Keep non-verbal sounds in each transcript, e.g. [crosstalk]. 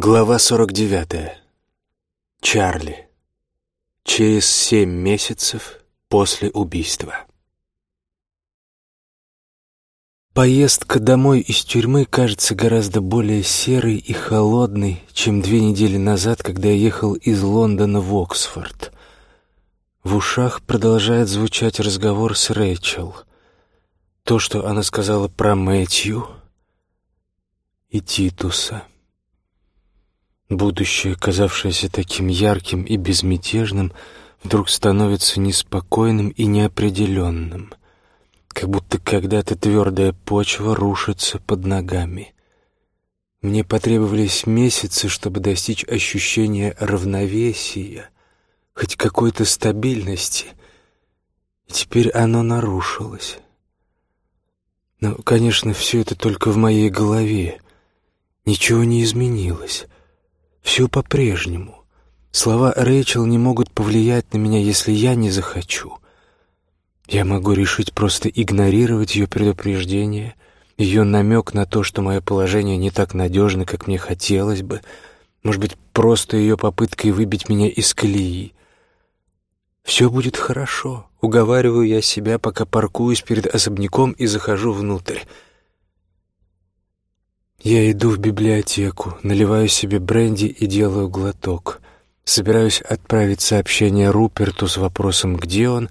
Глава 49. Чарли. Через семь месяцев после убийства. Поездка домой из тюрьмы кажется гораздо более серой и холодной, чем две недели назад, когда я ехал из Лондона в Оксфорд. В ушах продолжает звучать разговор с Рэйчел. То, что она сказала про Мэтью и Титуса. Будущее, казавшееся таким ярким и безмятежным, вдруг становится неспокойным и неопределенным, как будто когда-то твердая почва рушится под ногами. Мне потребовались месяцы, чтобы достичь ощущения равновесия, хоть какой-то стабильности, и теперь оно нарушилось. Но, конечно, все это только в моей голове. Ничего не изменилось. Все по-прежнему. Слова Рэйчел не могут повлиять на меня, если я не захочу. Я могу решить просто игнорировать ее предупреждение, ее намек на то, что мое положение не так надежно, как мне хотелось бы, может быть, просто ее попыткой выбить меня из колеи. «Все будет хорошо», — уговариваю я себя, пока паркуюсь перед особняком и захожу внутрь. Я иду в библиотеку, наливаю себе бренди и делаю глоток. Собираюсь отправить сообщение Руперту с вопросом «Где он?»,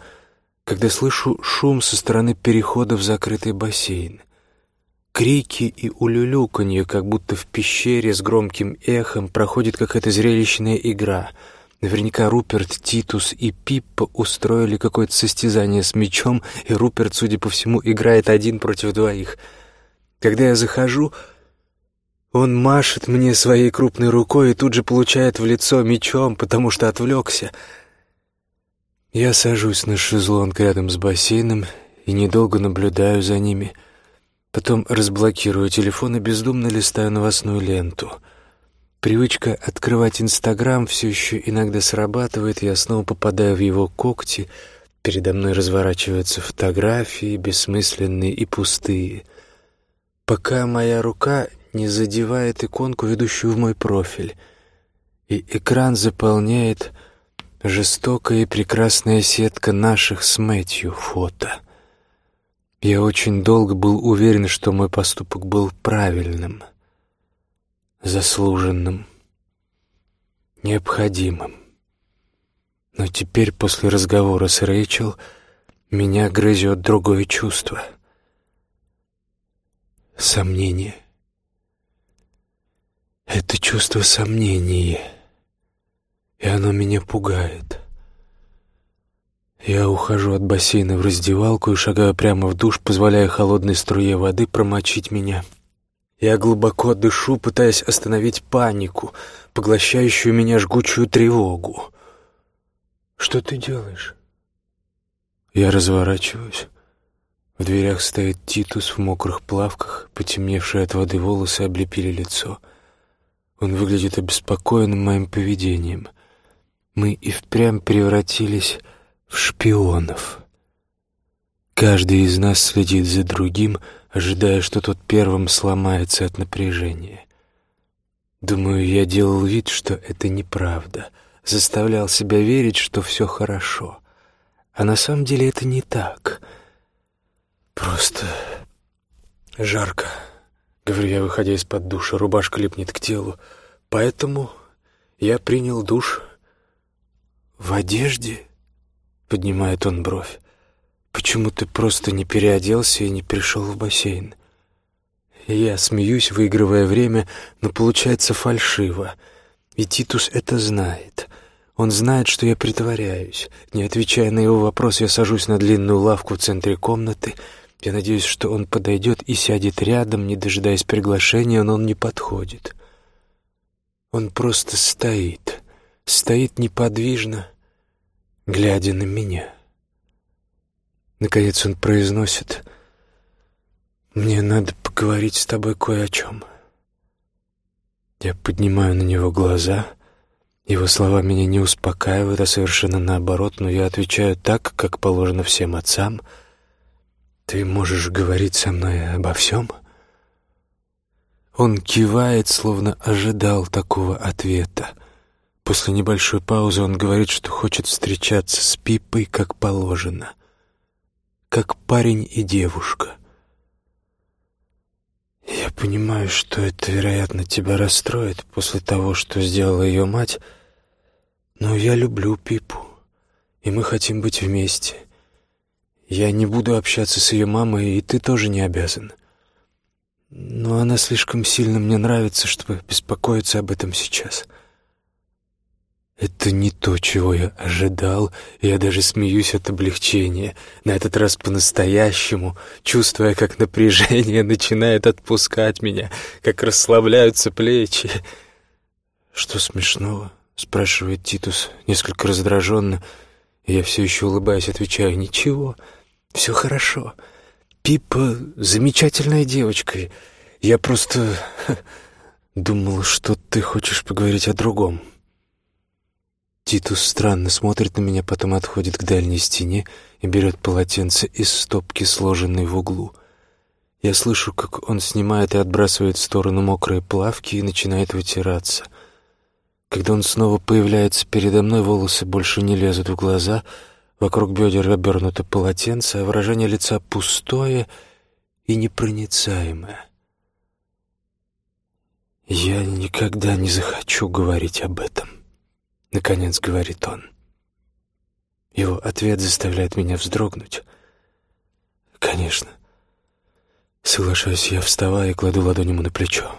когда слышу шум со стороны перехода в закрытый бассейн. Крики и улюлюканье, как будто в пещере с громким эхом, проходит какая-то зрелищная игра. Наверняка Руперт, Титус и Пиппа устроили какое-то состязание с мечом, и Руперт, судя по всему, играет один против двоих. Когда я захожу, он машет мне своей крупной рукой и тут же получает в лицо мечом, потому что отвлекся. Я сажусь на шезлонг рядом с бассейном и недолго наблюдаю за ними. Потом разблокирую телефон и бездумно листаю новостную ленту. Привычка открывать Инстаграм все еще иногда срабатывает, я снова попадаю в его когти. Передо мной разворачиваются фотографии, бессмысленные и пустые. Пока моя рука не задевает иконку, ведущую в мой профиль, и экран заполняет жестокая и прекрасная сетка наших с Мэтью фото. Я очень долго был уверен, что мой поступок был правильным, заслуженным, необходимым. Но теперь, после разговора с Рэйчел, меня грызет другое чувство — сомнение — это чувство сомнения, и оно меня пугает. Я ухожу от бассейна в раздевалку и шагаю прямо в душ, позволяя холодной струе воды промочить меня. Я глубоко дышу, пытаясь остановить панику, поглощающую меня жгучую тревогу. «Что ты делаешь?» Я разворачиваюсь. В дверях стоит Титус в мокрых плавках, потемневшие от воды волосы облепили лицо — он выглядит обеспокоенным моим поведением. Мы и впрямь превратились в шпионов. Каждый из нас следит за другим, ожидая, что тот первым сломается от напряжения. Думаю, я делал вид, что это неправда, заставлял себя верить, что все хорошо. А на самом деле это не так. Просто жарко. Говорю я, выходя из-под душа, рубашка липнет к телу. Поэтому я принял душ в одежде, поднимает он бровь. Почему ты просто не переоделся и не пришел в бассейн? Я смеюсь, выигрывая время, но получается фальшиво. И Титус это знает. Он знает, что я притворяюсь. Не отвечая на его вопрос, я сажусь на длинную лавку в центре комнаты — я надеюсь, что он подойдет и сядет рядом, не дожидаясь приглашения, но он не подходит. Он просто стоит, стоит неподвижно, глядя на меня. Наконец он произносит «Мне надо поговорить с тобой кое о чем». Я поднимаю на него глаза. Его слова меня не успокаивают, а совершенно наоборот, но я отвечаю так, как положено всем отцам — «Ты можешь говорить со мной обо всем?» Он кивает, словно ожидал такого ответа. После небольшой паузы он говорит, что хочет встречаться с Пипой как положено. Как парень и девушка. Я понимаю, что это, вероятно, тебя расстроит после того, что сделала ее мать, но я люблю Пипу, и мы хотим быть вместе. Я не буду общаться с ее мамой, и ты тоже не обязан. Но она слишком сильно мне нравится, чтобы беспокоиться об этом сейчас. Это не то, чего я ожидал, я даже смеюсь от облегчения, на этот раз по-настоящему, чувствуя, как напряжение [laughs] начинает отпускать меня, как расслабляются плечи. «Что смешного?» — спрашивает Титус, несколько раздраженно, я все еще улыбаясь, отвечаю «Ничего, все хорошо». Пипа замечательная девочка. Я просто [laughs] думал, что ты хочешь поговорить о другом. Титус странно смотрит на меня, потом отходит к дальней стене и берет полотенце из стопки, сложенной в углу. Я слышу, как он снимает и отбрасывает в сторону мокрые плавки и начинает вытираться. Когда он снова появляется передо мной, волосы больше не лезут в глаза — Вокруг бедер обернуто полотенце, а выражение лица пустое и непроницаемое. «Я никогда не захочу говорить об этом», — наконец говорит он. Его ответ заставляет меня вздрогнуть. «Конечно». Соглашаюсь я, вставая и кладу ладонь ему на плечо.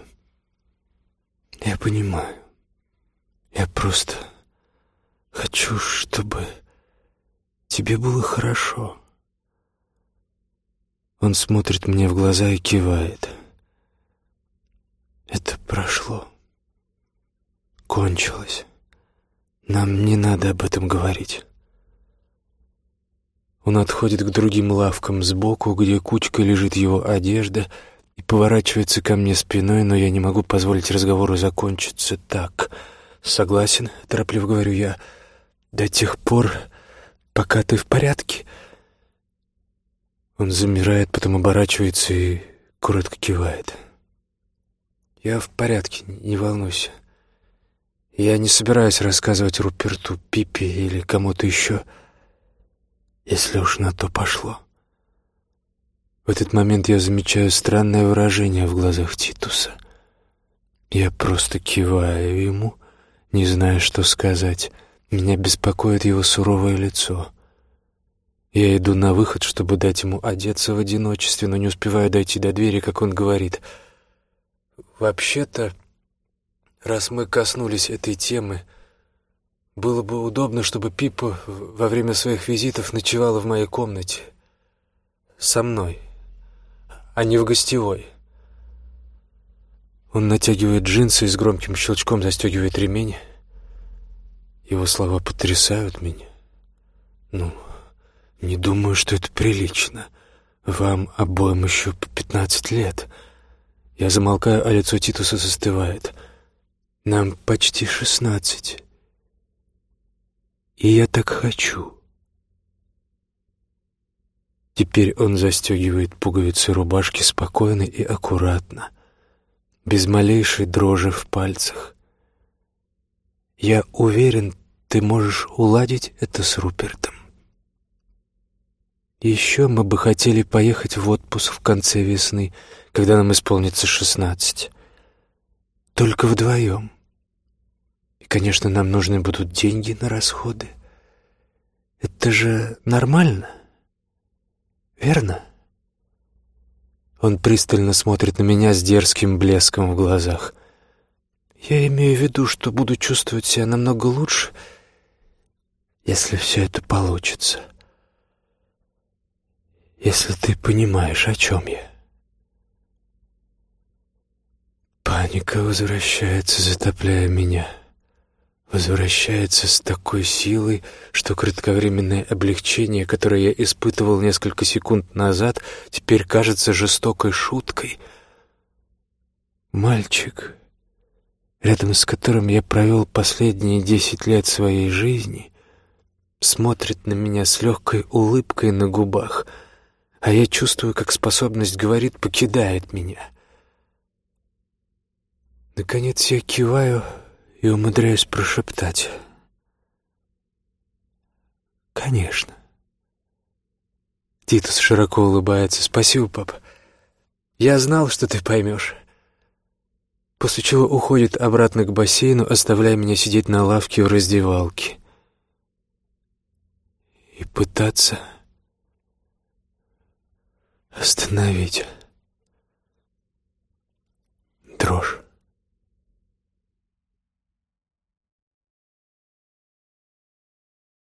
«Я понимаю. Я просто хочу, чтобы...» Тебе было хорошо. Он смотрит мне в глаза и кивает. Это прошло. Кончилось. Нам не надо об этом говорить. Он отходит к другим лавкам сбоку, где кучкой лежит его одежда, и поворачивается ко мне спиной, но я не могу позволить разговору закончиться так. «Согласен», — торопливо говорю я, — «до тех пор, пока ты в порядке?» Он замирает, потом оборачивается и коротко кивает. «Я в порядке, не волнуйся. Я не собираюсь рассказывать Руперту, Пипи или кому-то еще, если уж на то пошло». В этот момент я замечаю странное выражение в глазах Титуса. Я просто киваю ему, не зная, что сказать — меня беспокоит его суровое лицо. Я иду на выход, чтобы дать ему одеться в одиночестве, но не успеваю дойти до двери, как он говорит. «Вообще-то, раз мы коснулись этой темы, было бы удобно, чтобы Пипа во время своих визитов ночевала в моей комнате. Со мной, а не в гостевой». Он натягивает джинсы и с громким щелчком застегивает ремень. Его слова потрясают меня. Ну, не думаю, что это прилично. Вам обоим еще по пятнадцать лет. Я замолкаю, а лицо Титуса застывает. Нам почти шестнадцать. И я так хочу. Теперь он застегивает пуговицы рубашки спокойно и аккуратно, без малейшей дрожи в пальцах. Я уверен, ты можешь уладить это с Рупертом. Еще мы бы хотели поехать в отпуск в конце весны, когда нам исполнится шестнадцать. Только вдвоем. И, конечно, нам нужны будут деньги на расходы. Это же нормально, верно? Он пристально смотрит на меня с дерзким блеском в глазах. Я имею в виду, что буду чувствовать себя намного лучше, если все это получится. Если ты понимаешь, о чем я. Паника возвращается, затопляя меня. Возвращается с такой силой, что кратковременное облегчение, которое я испытывал несколько секунд назад, теперь кажется жестокой шуткой. Мальчик рядом с которым я провел последние десять лет своей жизни, смотрит на меня с легкой улыбкой на губах, а я чувствую, как способность говорит покидает меня. Наконец я киваю и умудряюсь прошептать. «Конечно». Титус широко улыбается. «Спасибо, пап. Я знал, что ты поймешь» после чего уходит обратно к бассейну, оставляя меня сидеть на лавке в раздевалке. И пытаться остановить дрожь.